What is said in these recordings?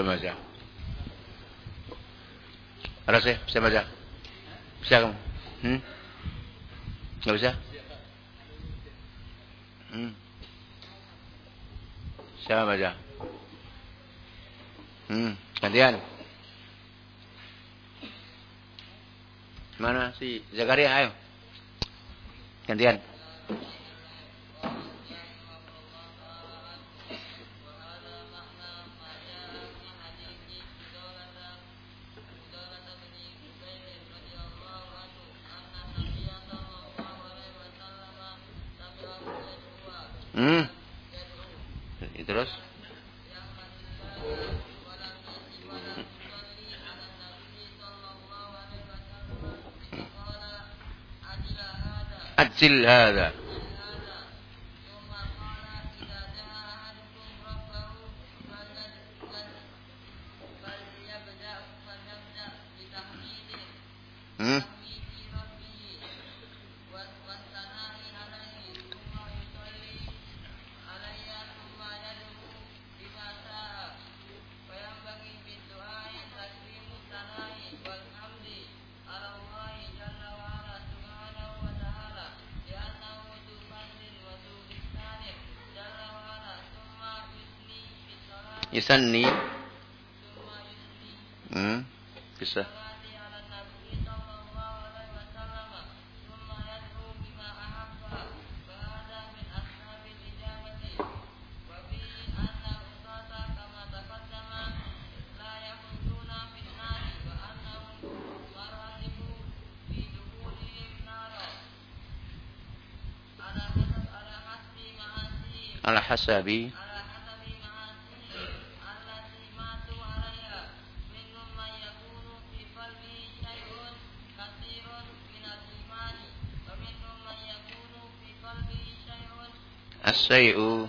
Baca. Ada sih, saya baca. Bisa kamu? Hmm? Nggak bisa? Hmm. Siapa baca? Hmm, gantian. Mana si Zakaria? Ayo. Gantian. Ajil hada. Yusanni. Hmm. Bisa. 所以有。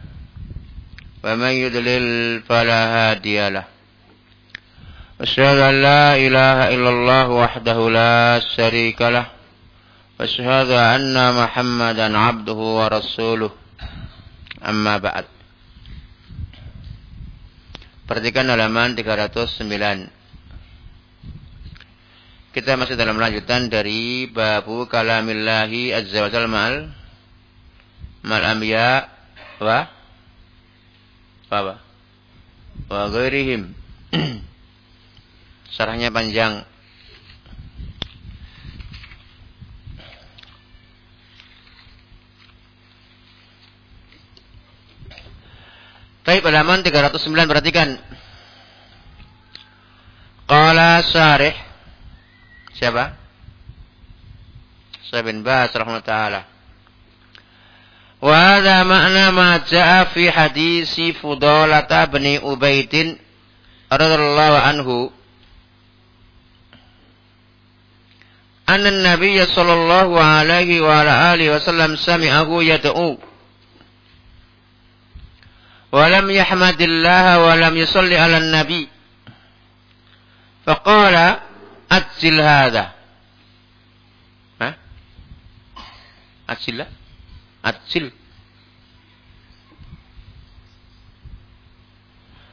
ومن يدلل فلا هادي له أشهد أن لا إله إلا الله وحده لا شريك له وأشهد أن محمدا عبده ورسوله أما بعد Perhatikan halaman 309 Kita masih dalam lanjutan dari Babu kalamillahi azza wa jalla. Mal Mal anbiya Wa Wa Wa Ghairihim Sarahnya panjang. Baik, halaman 309 perhatikan. Qala Syarih Siapa? Syekh bin Bas rahimahullah taala. Wa hadha ma'na ma ja'a fi hadisi Fudalata bin Ubaidin radhiyallahu anhu أن النبي صلى الله عليه وعلى آله وسلم سمعه يدعو ولم يحمد الله ولم يصلي على النبي فقال أجل هذا أجل Atsil.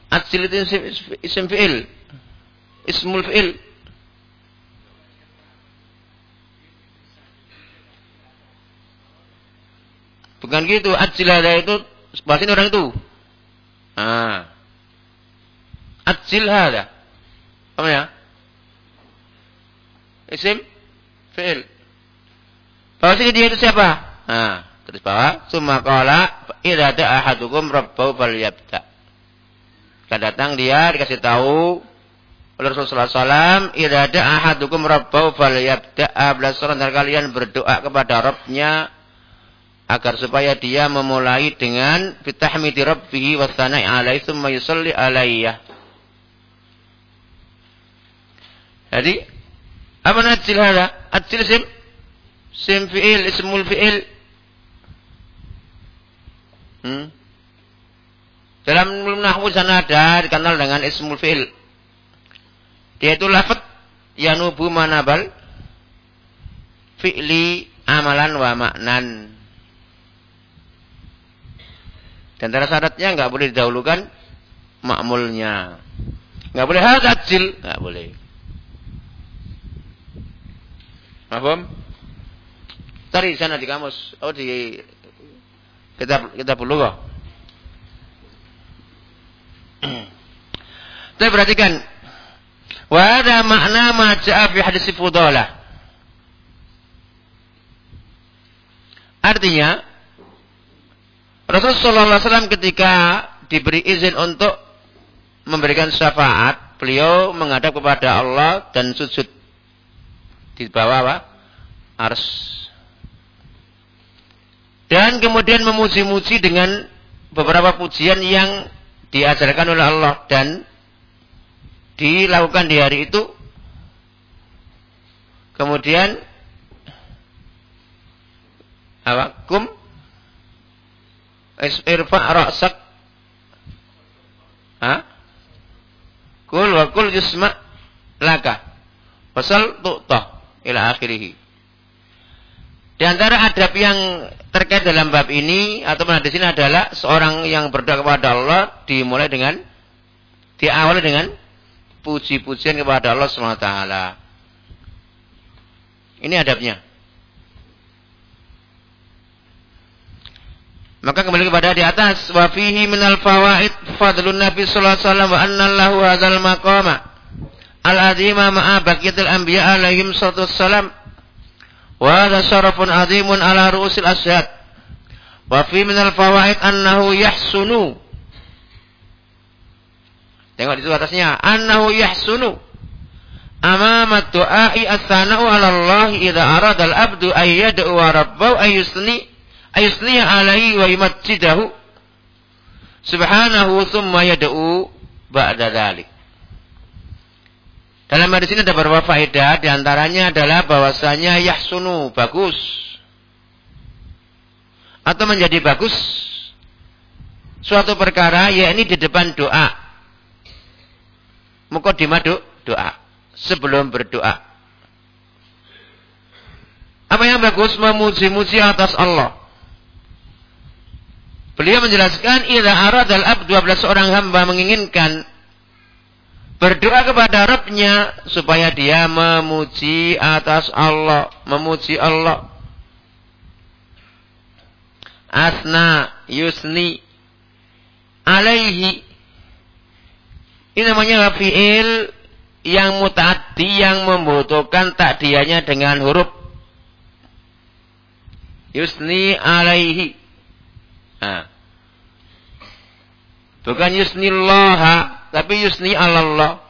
Atsil itu isim, isim fi'il. Ismul fi'il. Bukan gitu. Atsilhada itu bahasin orang itu. Ah. Atsilhada. Apa ya? Isim fi'il. Bahasanya dia itu siapa? Ah terus bawah. Summa qala idza ahadukum rabbahu falyabda. Kan datang dia dikasih tahu oleh Rasulullah SAW, idza ahadukum rabbahu falyabda. Belas orang dari kalian berdoa kepada Rabbnya agar supaya dia memulai dengan bitahmidi rabbih wa tsana'i alaihi yusalli alayya. Jadi apa najil hada? Ajil sim sim fi'il ismul fi'il hmm? dalam nahwu sana ada dikenal dengan ismul fi'il dia itu lafad yanubu manabal fi'li amalan wa maknan dan antara syaratnya nggak boleh didahulukan makmulnya nggak boleh hadajil nggak boleh Mahfum? Cari sana di kamus. Oh di kita kita perlu kok. Tapi perhatikan. Wa ada makna ma ja'a fi hadis fudalah. Artinya Rasulullah SAW ketika diberi izin untuk memberikan syafaat, beliau menghadap kepada Allah dan sujud di bawah apa? Ars. Dan kemudian memuji-muji dengan beberapa pujian yang diajarkan oleh Allah dan dilakukan di hari itu. Kemudian apa? Kum ra'sak ha? Kul wa kul yusma laka. Pasal tu'tah ila akhirih. Di antara adab yang terkait dalam bab ini atau di sini adalah seorang yang berdoa kepada Allah dimulai dengan diawali dengan puji-pujian kepada Allah SWT. Ini adabnya. Maka kembali kepada di atas wa fihi minal fawaid fadlun nabi sallallahu alaihi wasallam wa anna lahu hadzal maqama al-azima ma'a baqiyatil anbiya alaihim salatu wassalam. Wa hadha syarafun azimun ala ru'usil asyhad. Wa fi min al-fawaid annahu yahsunu. Tengok di atasnya, annahu yahsunu amama du'ai as-sana'u 'ala Allah idza arada al-'abdu ay yad'u rabbahu ay yusni ay yusni alaihi wa yumajjidahu subhanahu thumma yad'u ba'da dhalik. Dalam hadis ini ada beberapa faedah, di antaranya adalah bahwasanya yahsunu, bagus. Atau menjadi bagus suatu perkara, yakni di depan doa. Mukodimah do, doa. Sebelum berdoa. Apa yang bagus? Memuji-muji atas Allah. Beliau menjelaskan, Ila aradal abdu, 12 orang hamba menginginkan berdoa kepada Rabbnya supaya dia memuji atas Allah, memuji Allah. Asna yusni alaihi. Ini namanya fi'il yang mutadi yang membutuhkan takdianya dengan huruf yusni alaihi. Nah. Bukan yusnillaha tapi yusni Allah.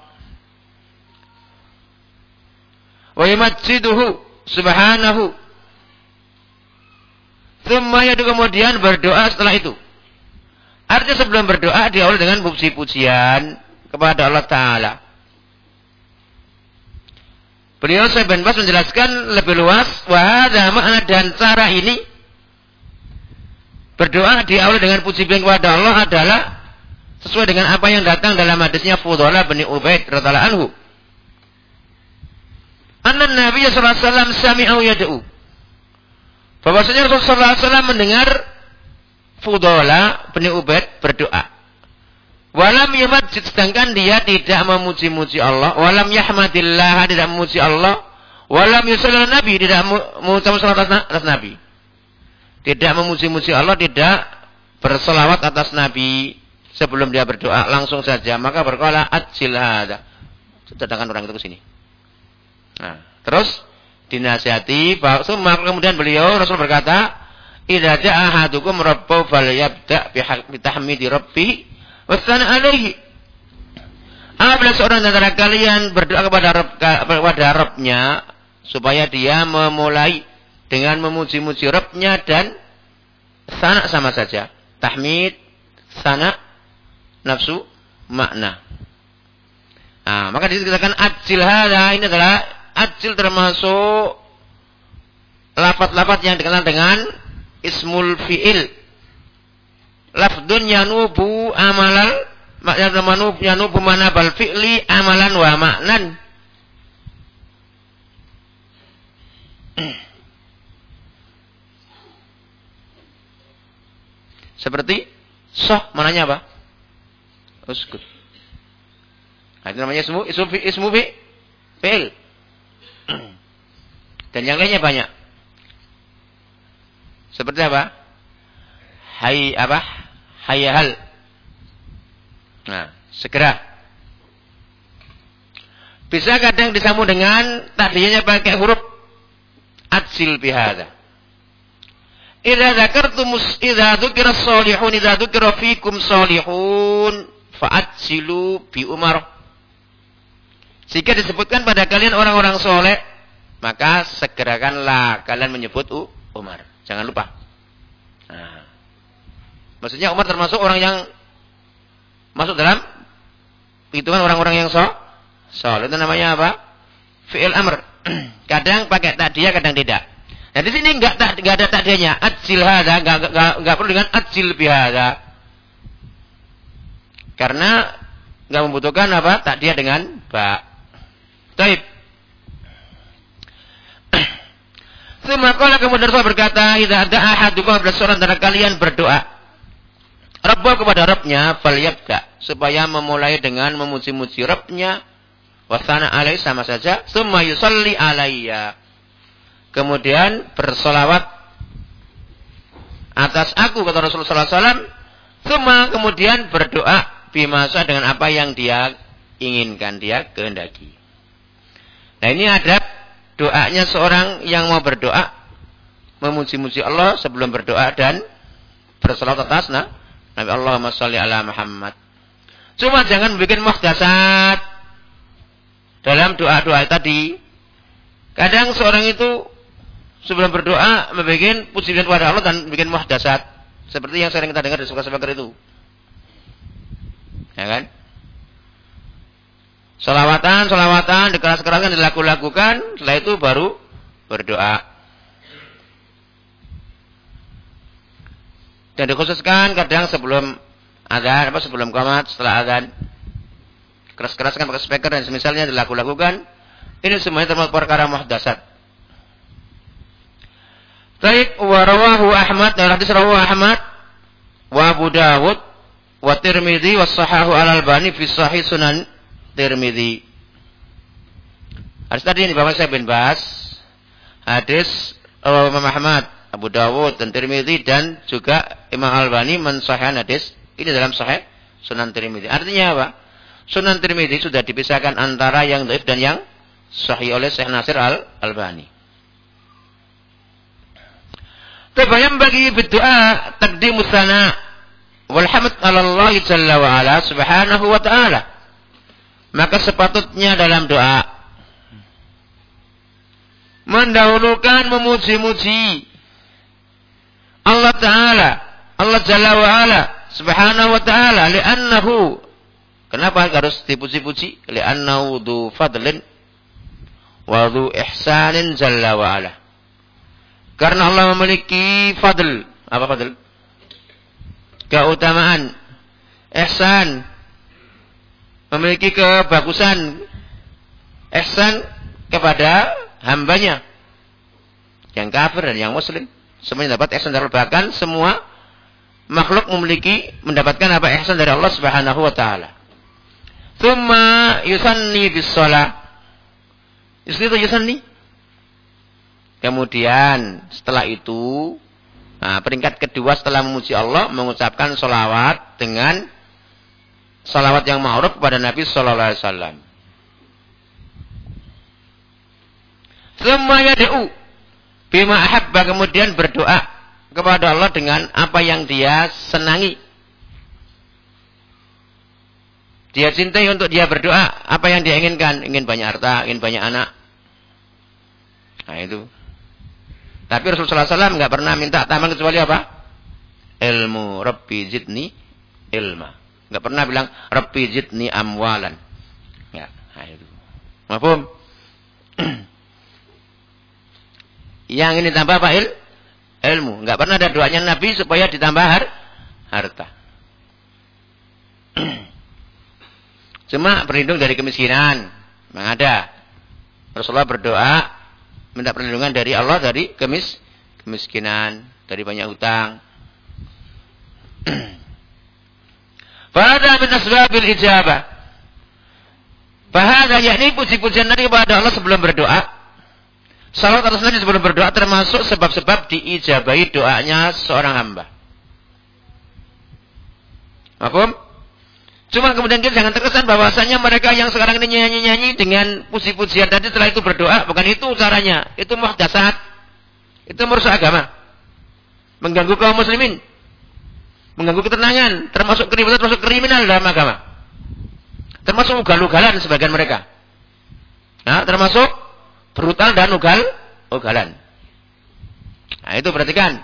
Wa yumajiduhu subhanahu. Thumma yadu kemudian berdoa setelah itu. Artinya sebelum berdoa diawali dengan puji-pujian kepada Allah Ta'ala. Beliau saya bin Bas menjelaskan lebih luas. Wahada makna dan cara ini. Berdoa diawali dengan puji-pujian kepada Allah adalah sesuai dengan apa yang datang dalam hadisnya Fudalah bin Ubaid radhiyallahu anhu. Anna Nabi sallallahu alaihi wasallam sami'u yad'u. Bahwasanya Rasulullah SAW mendengar Fudalah bin Ubaid berdoa. Walam yamajid sedangkan dia tidak memuji-muji Allah, walam yahmadillah tidak memuji Allah, walam yusalli Nabi tidak mengucapkan salat atas Nabi. Tidak memuji-muji Allah, tidak berselawat atas Nabi sebelum dia berdoa langsung saja. Maka berkala ajil hada datangkan orang itu ke sini. Nah terus dinasihati maka kemudian beliau Rasul berkata idza jaa ahadukum rabbahu falyabda bi tahmidi rabbi wasana alaihi. Apabila seorang antara kalian berdoa kepada Rabb, kepada Rabbnya supaya dia memulai dengan memuji-muji Rabbnya dan sana sama saja. Tahmid sana nafsu makna. Nah, maka dikatakan ajil hada ini adalah ajil termasuk lafat-lafat yang dikenal dengan ismul fi'il. Lafdun yanubu amalan makna manub yanubu manabal fi'li amalan wa maknan. Seperti soh mananya apa? Uskut. Nah, itu namanya ismu ismu ismu fi fi'il. Dan yang lainnya banyak. Seperti apa? Hai apa? Hayahal. Nah, segera. Bisa kadang disambung dengan tadinya pakai huruf atsil bihada. Idza dzakartum idza dzukira salihun idza dzukira fikum salihun silu bi Umar. Jika disebutkan pada kalian orang-orang soleh, maka segerakanlah kalian menyebut Umar. Jangan lupa. Nah. Maksudnya Umar termasuk orang yang masuk dalam hitungan orang-orang yang so, soleh. Itu namanya apa? Fi'il amr. kadang pakai takdiyah, kadang tidak. Nah di sini enggak enggak ada takdiyahnya. Ajil hada, enggak, enggak, enggak perlu dengan ajil bihada. Karena nggak membutuhkan apa? Tak dia dengan ba. Taib. Semakala kemudian Rasul berkata, "Idza ada ahadukum ada seorang dari kalian berdoa Rabbah kepada Rabbnya falyabda supaya memulai dengan memuji-muji Rabbnya wasana alai sama saja summa yusalli alayya kemudian bersolawat atas aku kata Rasulullah SAW semua kemudian berdoa bimasa dengan apa yang dia inginkan, dia kehendaki. Nah ini ada doanya seorang yang mau berdoa memuji-muji Allah sebelum berdoa dan bersolat atas nah, Nabi Allahumma sholli ala Muhammad. Cuma jangan bikin muhdasat dalam doa-doa tadi. Kadang seorang itu sebelum berdoa membuat pujian kepada Allah dan bikin muhdasat. Seperti yang sering kita dengar di suka-suka itu. Ya kan? Salawatan, salawatan, dikeras-keraskan, dilaku-lakukan. Setelah itu baru berdoa. Dan dikhususkan kadang sebelum azan, apa sebelum komat, setelah azan. Keras-keraskan pakai speaker dan semisalnya dilaku-lakukan. Ini semuanya termasuk perkara muhdasat. Baik, warawahu Ahmad, dan hadis rawahu Ahmad, wa Abu Dawud, wa Tirmidzi wa sahahu al-Albani fi sahih Sunan Tirmidzi. Hadis tadi yang dibawa saya bin Bas, hadis Imam Ahmad, Abu Dawud dan Tirmidzi dan juga Imam Albani mensahihkan hadis ini dalam sahih Sunan Tirmidzi. Artinya apa? Sunan Tirmidzi sudah dipisahkan antara yang dhaif dan yang sahih oleh Syekh Nasir Al Albani. Tabayam bagi berdoa takdimus sana Walhamd Allah Jalla wa ala subhanahu wa ta'ala. Maka sepatutnya dalam doa. Mendahulukan memuji-muji. Allah Ta'ala. Allah Jalla wa ala subhanahu wa ta'ala. Liannahu. Kenapa harus dipuji-puji? Liannahu du fadlin. Wa du ihsanin Jalla wa ala. Karena Allah memiliki fadl. Apa fadl? Keutamaan, ihsan, memiliki kebagusan, ihsan kepada hambanya yang kafir dan yang muslim. Semuanya dapat ihsan dari bahkan semua makhluk memiliki mendapatkan apa ihsan dari Allah Subhanahu wa taala. Thumma yusanni bis shalah. Itu yusanni. Kemudian setelah itu Nah, peringkat kedua setelah memuji Allah mengucapkan solawat dengan solawat yang ma'ruf kepada Nabi Sallallahu Alaihi Wasallam. Semuanya doa bima ahabba kemudian berdoa kepada Allah dengan apa yang dia senangi. Dia cintai untuk dia berdoa apa yang dia inginkan, ingin banyak harta, ingin banyak anak. Nah itu. Tapi Rasulullah SAW nggak pernah minta tambahan kecuali apa? Ilmu. Rabbi zidni ilma. Nggak pernah bilang Rabbi zidni amwalan. Ya, nah itu. Yang ini tambah apa? Il? Ilmu. Nggak pernah ada doanya Nabi supaya ditambah har harta. Cuma berlindung dari kemiskinan. Memang ada. Rasulullah berdoa minta perlindungan dari Allah dari kemis kemiskinan, dari banyak hutang. Pada min asbabil ijabah. Bahada yakni puji-pujian Nabi kepada Allah sebelum berdoa. Salat atas Nabi sebelum berdoa termasuk sebab-sebab diijabahi doanya seorang hamba. Apa? Cuma kemudian kita jangan terkesan bahwasanya mereka yang sekarang ini nyanyi-nyanyi dengan puji-pujian tadi setelah itu berdoa, bukan itu caranya. Itu muhdasat. Itu merusak agama. Mengganggu kaum muslimin. Mengganggu ketenangan, termasuk kriminal, termasuk kriminal dalam agama. Termasuk ugal-ugalan sebagian mereka. Nah, termasuk brutal dan ugal ugalan. Nah, itu perhatikan.